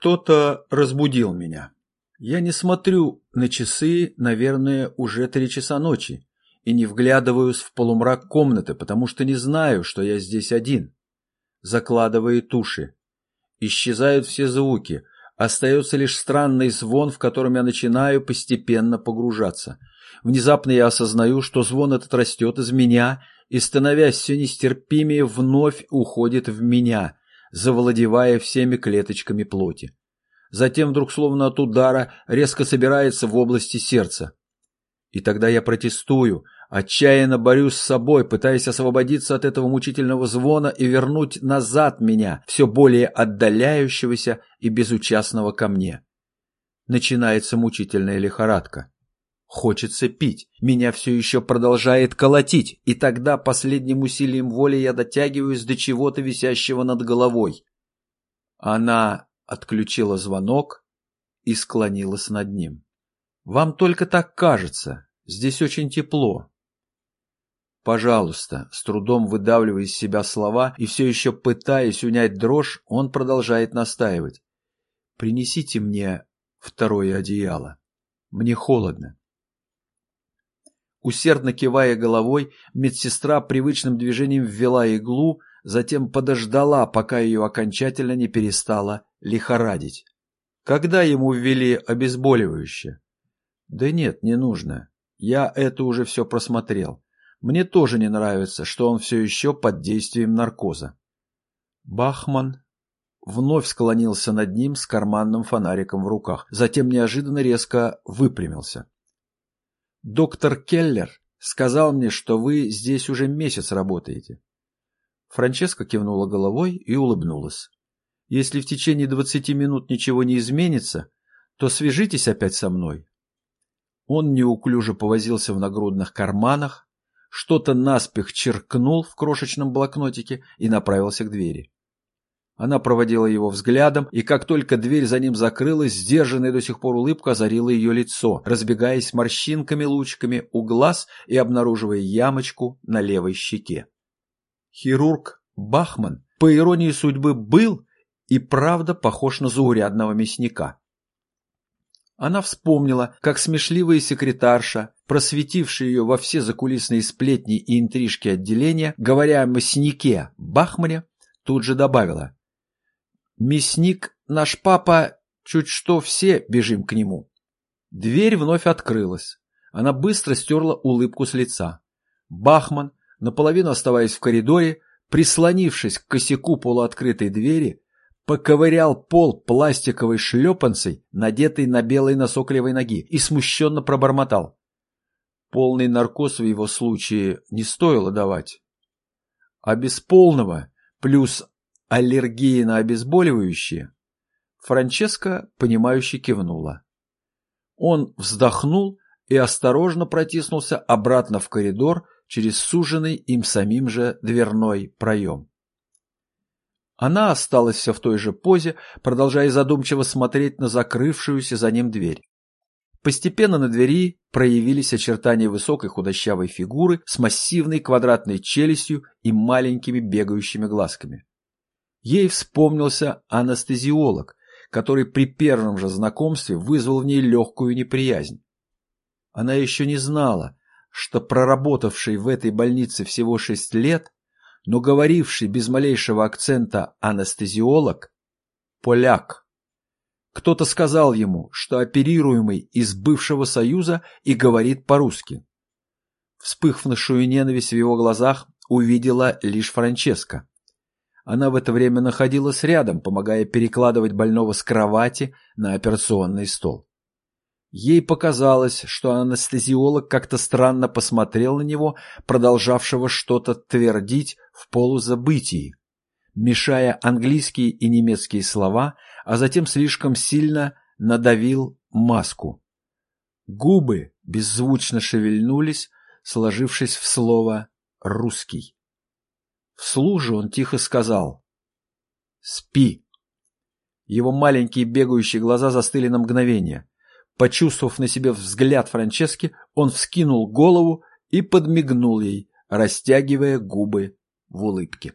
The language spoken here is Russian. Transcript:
Кто-то разбудил меня. Я не смотрю на часы, наверное, уже три часа ночи, и не вглядываюсь в полумрак комнаты, потому что не знаю, что я здесь один. Закладывает уши. Исчезают все звуки, остается лишь странный звон, в котором я начинаю постепенно погружаться. Внезапно я осознаю, что звон этот растет из меня и, становясь все нестерпимее, вновь уходит в меня, завладевая всеми клеточками плоти. Затем вдруг, словно от удара, резко собирается в области сердца. И тогда я протестую, отчаянно борюсь с собой, пытаясь освободиться от этого мучительного звона и вернуть назад меня, все более отдаляющегося и безучастного ко мне. Начинается мучительная лихорадка. Хочется пить. Меня все еще продолжает колотить, и тогда последним усилием воли я дотягиваюсь до чего-то висящего над головой. Она отключила звонок и склонилась над ним. «Вам только так кажется. Здесь очень тепло». «Пожалуйста», с трудом выдавливая из себя слова и все еще пытаясь унять дрожь, он продолжает настаивать. «Принесите мне второе одеяло. Мне холодно». Усердно кивая головой, медсестра привычным движением ввела иглу, затем подождала, пока ее окончательно не перестала лихорадить. Когда ему ввели обезболивающее? Да нет, не нужно. Я это уже все просмотрел. Мне тоже не нравится, что он все еще под действием наркоза. Бахман вновь склонился над ним с карманным фонариком в руках, затем неожиданно резко выпрямился. Доктор Келлер сказал мне, что вы здесь уже месяц работаете. Франческа кивнула головой и улыбнулась. Если в течение двадцати минут ничего не изменится, то свяжитесь опять со мной. Он неуклюже повозился в нагрудных карманах, что-то наспех черкнул в крошечном блокнотике и направился к двери. Она проводила его взглядом, и как только дверь за ним закрылась, сдержанная до сих пор улыбка озарила ее лицо, разбегаясь морщинками-лучиками у глаз и обнаруживая ямочку на левой щеке. Хирург Бахман, по иронии судьбы, был и правда похож на заурядного мясника. Она вспомнила, как смешливая секретарша, просветившая ее во все закулисные сплетни и интрижки отделения, говоря о мяснике Бахмане, тут же добавила Мясник, наш папа, чуть что все бежим к нему. Дверь вновь открылась. Она быстро стерла улыбку с лица. Бахман, наполовину оставаясь в коридоре, прислонившись к косяку полуоткрытой двери, поковырял пол пластиковой шлепанцей, надетой на белой носок левой ноги, и смущенно пробормотал. Полный наркоз в его случае не стоило давать. А без полного, плюс аллергии на обезболивающие? Франческа, понимающе кивнула. Он вздохнул и осторожно протиснулся обратно в коридор через суженный им самим же дверной проем. Она осталась все в той же позе, продолжая задумчиво смотреть на закрывшуюся за ним дверь. Постепенно на двери проявились очертания высокой худощавой фигуры с массивной квадратной челюстью и маленькими бегающими глазками. Ей вспомнился анестезиолог, который при первом же знакомстве вызвал в ней легкую неприязнь. Она еще не знала, что проработавший в этой больнице всего шесть лет, но говоривший без малейшего акцента анестезиолог – поляк. Кто-то сказал ему, что оперируемый из бывшего Союза и говорит по-русски. Вспыхнувшую ненависть в его глазах увидела лишь Франческа. Она в это время находилась рядом, помогая перекладывать больного с кровати на операционный стол. Ей показалось, что анестезиолог как-то странно посмотрел на него, продолжавшего что-то твердить в полузабытии, мешая английские и немецкие слова, а затем слишком сильно надавил маску. Губы беззвучно шевельнулись, сложившись в слово «русский». Вслух же он тихо сказал «Спи». Его маленькие бегающие глаза застыли на мгновение. Почувствовав на себе взгляд Франчески, он вскинул голову и подмигнул ей, растягивая губы в улыбке.